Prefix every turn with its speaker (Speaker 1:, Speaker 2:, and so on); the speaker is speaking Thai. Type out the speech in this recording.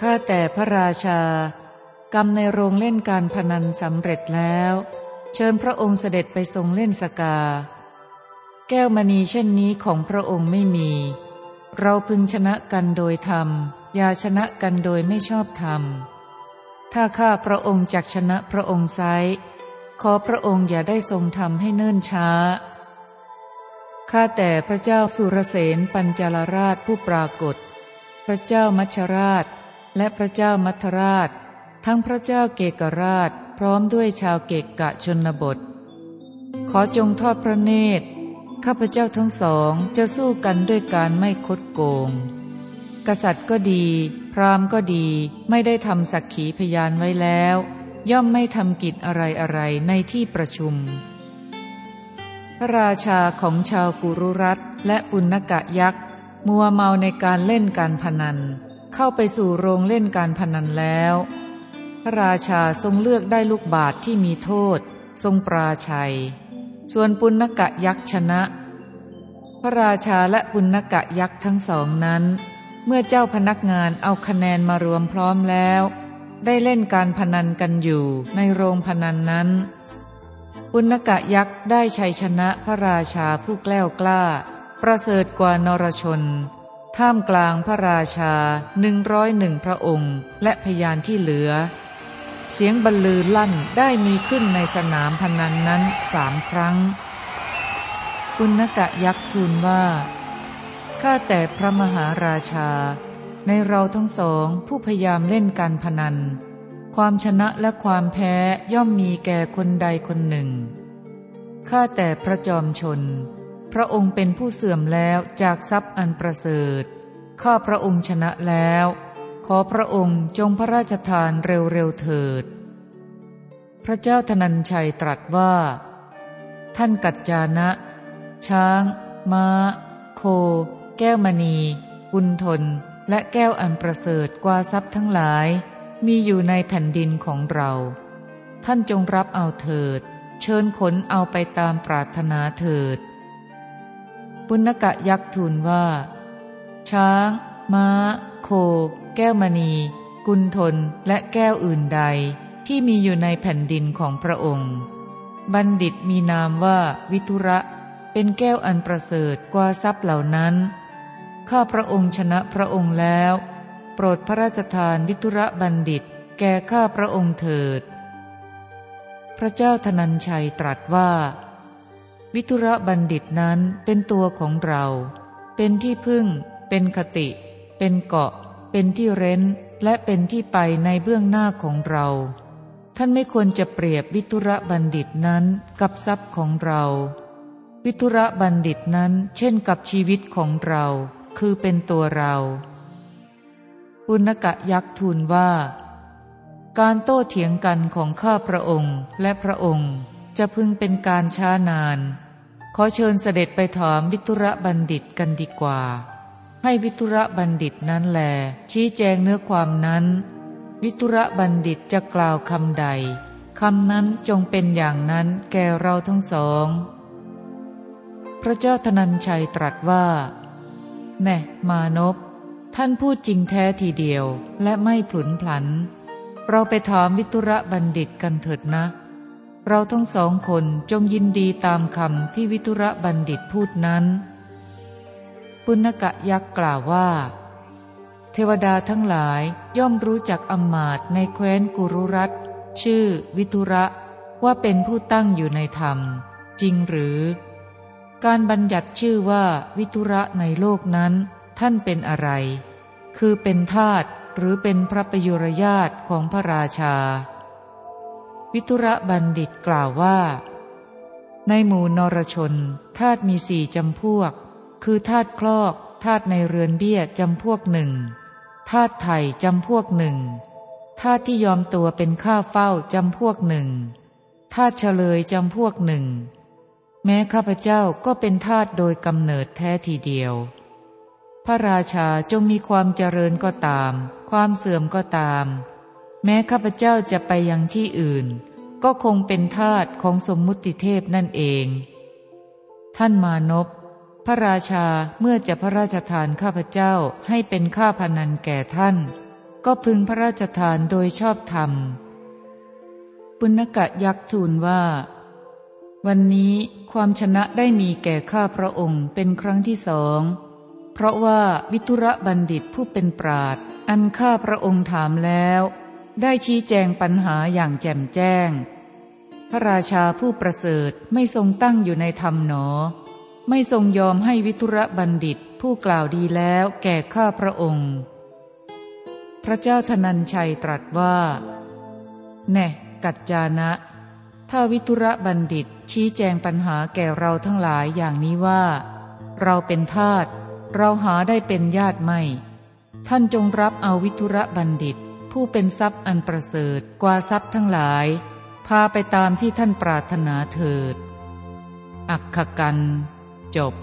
Speaker 1: ข้าแต่พระราชา กรรมในโรงเล่นการพนันสำเร็จแล้ว เชิญพระองค์เสด็จไปทรงเล่นสกา แก้วมณีเช่นนี้ของพระองค์ไม่มี เราพึงชนะกันโดยธรรม อย่าชนะกันโดยไม่ชอบธรรม ถ้าข้าพระองค์จักชนะพระองค์ไซขอพระองค์อย่าได้ทรงทำให้เนิ่นช้า ข้าแต่พระเจ้าสุรเสนปัญจลราชผู้ปรากฏ พระเจ้ามัชราช และพระเจ้ามัทราช ทั้งพระเจ้าเกกราชพร้อมด้วยชาวเกกกะชนบท ขอจงทอดพระเนตร ข้าพเจ้าทั้งสองจะสู้กันด้วยการไม่คดโกง กษัตริย์ก็ดี พราหมณ์ก็ดีไม่ได้ทำสักขีพยานไว้แล้ว ย่อมไม่ทำกิจอะไรอะไรในที่ประชุม พระราชาของชาวกุรุรัตและปุณกะยักษ์มัวเมาในการเล่นการพนัน เข้าไปสู่โรงเล่นการพนันแล้ว พระราชาทรงเลือกได้ลูกบาทที่มีโทษ ทรงปราชัย ส่วนปุณกะยักษ์ชนะ พระราชาและปุณกะยักษ์ทั้งสองนั้น เมื่อเจ้าพนักงานเอาคะแนนมารวมพร้อมแล้ว ได้เล่นการพนันกันอยู่ในโรงพนันนั้น ปุณกะยักษ์ได้ชัยชนะพระราชาผู้แกล้วกล้า ประเสริฐกว่านรชน ท่ามกลางพระราชาหนึ่งร้อยหนึ่งพระองค์และพยานที่เหลือ เสียงบรรลือลั่นได้มีขึ้นในสนามพนันนั้นสามครั้ง ปุณกะยักษ์ทูลว่า ข้าแต่พระมหาราชา ในเราทั้งสองผู้พยายามเล่นการพนัน ความชนะและความแพ้ย่อมมีแก่คนใดคนหนึ่ง ข้าแต่พระจอมชน พระองค์เป็นผู้เสื่อมแล้วจากทรัพย์อันประเสริฐ ข้าพระองค์ชนะแล้ว ขอพระองค์จงพระราชทานเร็วๆเถิด พระเจ้าธนัญชัยตรัสว่า ท่านกัจจานะ ช้าง ม้า โค แก้วมณี กุณทน และแก้วอันประเสริฐกว่าทรัพย์ทั้งหลาย มีอยู่ในแผ่นดินของเรา ท่านจงรับเอาเถิด เชิญขนเอาไปตามปรารถนาเถิด ปุณกะยักษ์ทูลว่า ช้าง ม้า โค แก้วมณี กุณทนและแก้วอื่นใดที่มีอยู่ในแผ่นดินของพระองค์ บัณฑิตมีนามว่าวิทุระ เป็นแก้วอันประเสริฐกว่าทรัพย์เหล่านั้น ข้าพระองค์ชนะพระองค์แล้ว โปรดพระราชทานวิทุระบัณฑิต แก่ข้าพระองค์เถิด พระเจ้าธนัญชัยตรัสว่า วิทุระบัณฑิตนั้นเป็นตัวของเรา เป็นที่พึ่ง เป็นคติ เป็นเกาะ เป็นที่เร้น และเป็นที่ไปในเบื้องหน้าของเรา ท่านไม่ควรจะเปรียบวิทุระบัณฑิตนั้นกับทรัพย์ของเรา วิทุระบัณฑิตนั้นเช่นกับชีวิตของเรา คือเป็นตัวเราปุณกะยักษ์ทูลว่า การโต้เถียงกันของข้าพระองค์และพระองค์จะพึงเป็นการช้านาน ขอเชิญเสด็จไปถามวิทุระบัณฑิตกันดีกว่า ให้วิทุระบัณฑิตนั้นแล ชี้แจงเนื้อความนั้น วิทุระบัณฑิตจะกล่าวคำใดคำนั้นจงเป็นอย่างนั้นแก่เราทั้งสอง พระเจ้าธนัญชัยตรัสว่าแน่มานพท่านพูดจริงแท้ทีเดียวและไม่ผุนผัน เราไปถามวิตุระบัณฑิตกันเถิดนะ เราทั้งสองคนจงยินดีตามคำที่วิตุระบัณฑิตพูดนั้น ปุณกะยักษ์กล่าวว่า เทวดาทั้งหลายย่อมรู้จักอมาตในแคว้นกุรุรัตชื่อวิทุระว่าเป็นผู้ตั้งอยู่ในธรรม จริงหรือ การบัญญัติชื่อว่าวิทุระในโลกนั้น ท่านเป็นอะไร คือเป็นทาตหรือเป็นพระประยุรญาตของพระราชา วิทุระบัณฑิตกล่าวว่า ในหมู่นรชนทาตมีสี่จำพวก คือทาตุคลอกทาตุในเรือนเบี้ยจำพวกหนึ่งทาตุไถ่จำพวกหนึ่งทาตุที่ยอมตัวเป็นข้าเฝ้าจำพวกหนึ่งทาตุเฉลยจำพวกหนึ่ง แม้ข้าพเจ้าก็เป็นทาสโดยกำเนิดแท้ทีเดียว พระราชาจงมีความเจริญก็ตาม ความเสื่อมก็ตาม แม้ข้าพเจ้าจะไปยังที่อื่น ก็คงเป็นทาสของสมมุติเทพนั่นเอง ท่านมานพพระราชาเมื่อจะพระราชทานข้าพเจ้าให้เป็นข้าพนันแก่ท่าน ก็พึงพระราชทานโดยชอบธรรม ปุณกะยักษ์ทูลว่า วันนี้ความชนะได้มีแก่ข้าพระองค์เป็นครั้งที่สอง เพราะว่าวิทุระบัณฑิตผู้เป็นปราดอันข้าพระองค์ถามแล้ว ได้ชี้แจงปัญหาอย่างแจ่มแจ้ง พระราชาผู้ประเสริฐไม่ทรงตั้งอยู่ในธรรมหนอ ไม่ทรงยอมให้วิทุระบัณฑิตผู้กล่าวดีแล้วแก่ข้าพระองค์ พระเจ้าธนัญชัยตรัสว่าแน่กัจจานะ ถ้าวิทุระบัณฑิตชี้แจงปัญหาแก่เราทั้งหลายอย่างนี้ว่า เราเป็นทาสเราหาได้เป็นญาติไม่ ท่านจงรับเอาวิทุระบัณฑิต ผู้เป็นทรัพย์อันประเสริฐกว่าทรัพย์ทั้งหลาย พาไปตามที่ท่านปรารถนาเถิด อักขกัน จบ